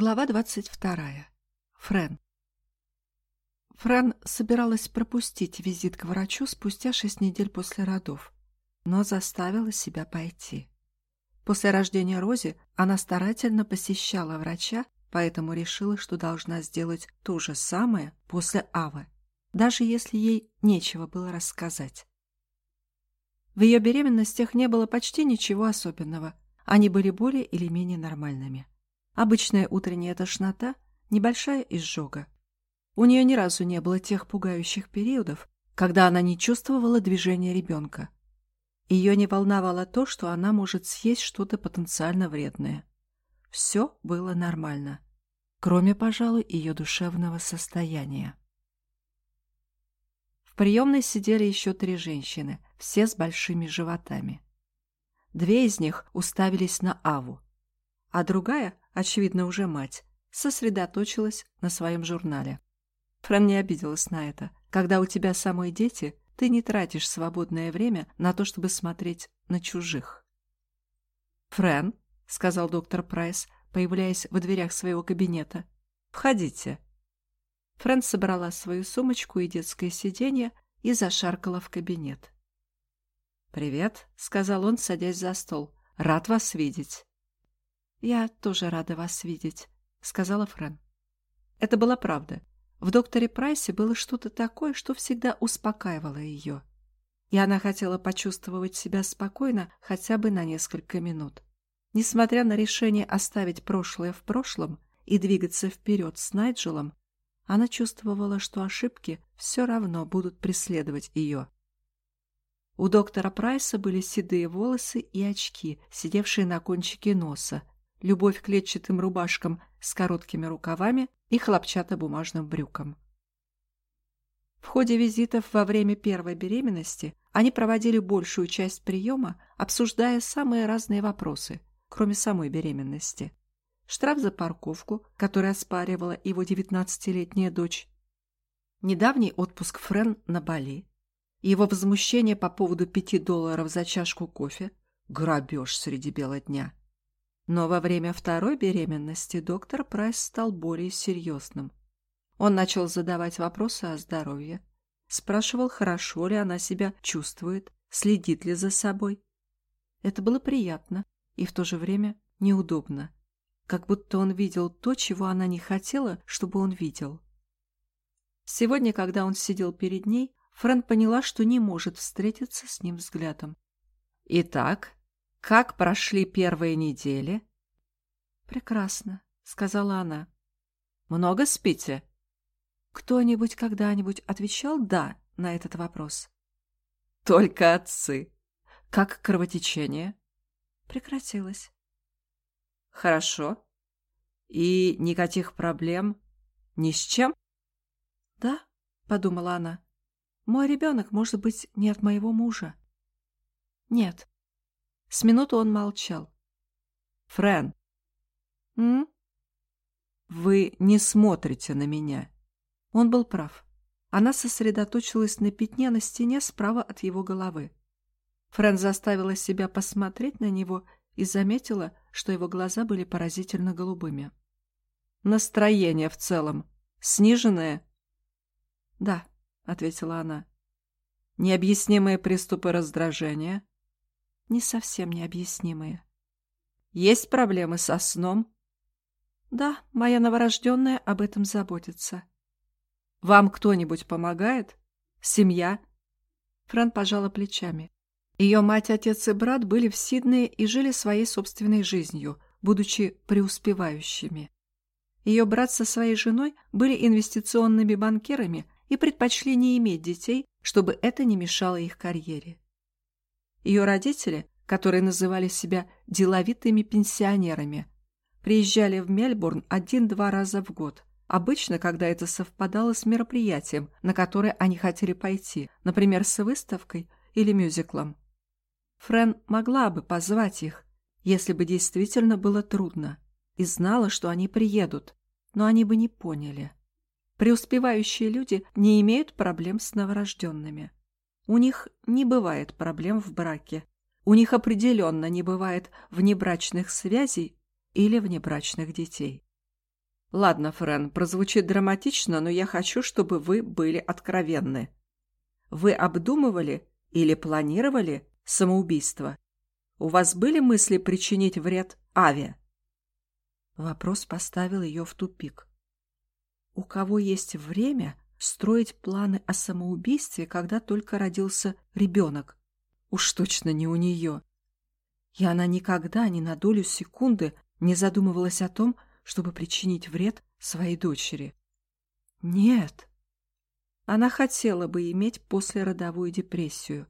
Глава двадцать вторая. Френ. Френ собиралась пропустить визит к врачу спустя шесть недель после родов, но заставила себя пойти. После рождения Рози она старательно посещала врача, поэтому решила, что должна сделать то же самое после Авы, даже если ей нечего было рассказать. В ее беременностях не было почти ничего особенного, они были более или менее нормальными. Обычная утренняя тошнота, небольшая изжога. У нее ни разу не было тех пугающих периодов, когда она не чувствовала движения ребенка. Ее не волновало то, что она может съесть что-то потенциально вредное. Все было нормально, кроме, пожалуй, ее душевного состояния. В приемной сидели еще три женщины, все с большими животами. Две из них уставились на Аву, а другая, очевидно, уже мать, сосредоточилась на своем журнале. Фран не обиделась на это. Когда у тебя самой дети, ты не тратишь свободное время на то, чтобы смотреть на чужих. «Фрэн», — сказал доктор Прайс, появляясь в дверях своего кабинета, — «входите». Фрэн собрала свою сумочку и детское сиденье и зашаркала в кабинет. «Привет», — сказал он, садясь за стол. «Рад вас видеть». «Я тоже рада вас видеть», — сказала Фрэн. Это была правда. В докторе Прайсе было что-то такое, что всегда успокаивало ее. И она хотела почувствовать себя спокойно хотя бы на несколько минут. Несмотря на решение оставить прошлое в прошлом и двигаться вперед с Найджелом, она чувствовала, что ошибки все равно будут преследовать ее. У доктора Прайса были седые волосы и очки, сидевшие на кончике носа, любовь к клетчатым рубашкам с короткими рукавами и хлопчатобумажным брюкам. В ходе визитов во время первой беременности они проводили большую часть приема, обсуждая самые разные вопросы, кроме самой беременности. Штраф за парковку, который оспаривала его девятнадцатилетняя дочь, недавний отпуск Френ на Бали, его возмущение по поводу пяти долларов за чашку кофе, грабеж среди бела дня – но во время второй беременности доктор Прайс стал более серьезным. Он начал задавать вопросы о здоровье, спрашивал, хорошо ли она себя чувствует, следит ли за собой. Это было приятно и в то же время неудобно, как будто он видел то, чего она не хотела, чтобы он видел. Сегодня, когда он сидел перед ней, Фрэн поняла, что не может встретиться с ним взглядом. «Итак, как прошли первые недели? Прекрасно, сказала она. Много спите? Кто-нибудь когда-нибудь отвечал «да» на этот вопрос? Только отцы. Как кровотечение? Прекратилось. Хорошо. И никаких проблем ни с чем? Да, подумала она. Мой ребенок может быть не от моего мужа. Нет, с минуту он молчал. «Френ!» «М?» «Вы не смотрите на меня». Он был прав. Она сосредоточилась на пятне на стене справа от его головы. Френ заставила себя посмотреть на него и заметила, что его глаза были поразительно голубыми. «Настроение в целом сниженное?» «Да», — ответила она. «Необъяснимые приступы раздражения?» Не совсем необъяснимые. Есть проблемы со сном? Да, моя новорожденная об этом заботится. Вам кто-нибудь помогает? Семья? Фран пожала плечами. Ее мать, отец и брат были в Сиднее и жили своей собственной жизнью, будучи преуспевающими. Ее брат со своей женой были инвестиционными банкирами и предпочли не иметь детей, чтобы это не мешало их карьере. Ее родители, которые называли себя деловитыми пенсионерами, приезжали в Мельбурн один-два раза в год. Обычно, когда это совпадало с мероприятием, на которое они хотели пойти, например, с выставкой или мюзиклом. Френ могла бы позвать их, если бы действительно было трудно, и знала, что они приедут, но они бы не поняли. Преуспевающие люди не имеют проблем с новорожденными. У них не бывает проблем в браке. У них определенно не бывает внебрачных связей или внебрачных детей. Ладно, Френ, прозвучит драматично, но я хочу, чтобы вы были откровенны. Вы обдумывали или планировали самоубийство? У вас были мысли причинить вред Аве? Вопрос поставил ее в тупик. У кого есть время строить планы о самоубийстве, когда только родился ребенок? Уж точно не у нее. И она никогда ни на долю секунды не задумывалась о том, чтобы причинить вред своей дочери. Нет. Она хотела бы иметь послеродовую депрессию.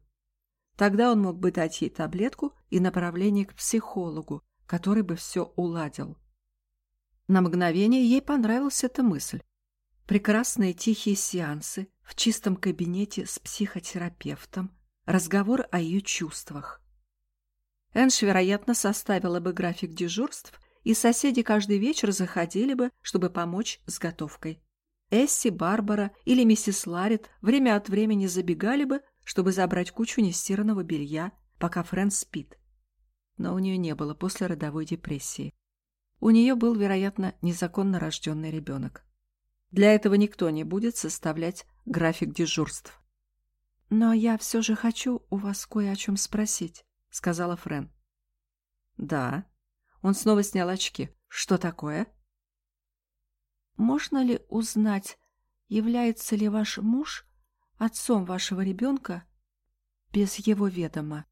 Тогда он мог бы дать ей таблетку и направление к психологу, который бы все уладил. На мгновение ей понравилась эта мысль. Прекрасные тихие сеансы в чистом кабинете с психотерапевтом, разговор о ее чувствах. Энш, вероятно, составила бы график дежурств, и соседи каждый вечер заходили бы, чтобы помочь с готовкой. Эсси, Барбара или миссис Ларит время от времени забегали бы, чтобы забрать кучу нестиранного белья, пока Фрэнс спит. Но у нее не было послеродовой депрессии. У нее был, вероятно, незаконно рожденный ребенок. Для этого никто не будет составлять график дежурств. «Но я все же хочу у вас кое о чем спросить», — сказала Френ. «Да». Он снова снял очки. «Что такое?» «Можно ли узнать, является ли ваш муж отцом вашего ребенка без его ведома?»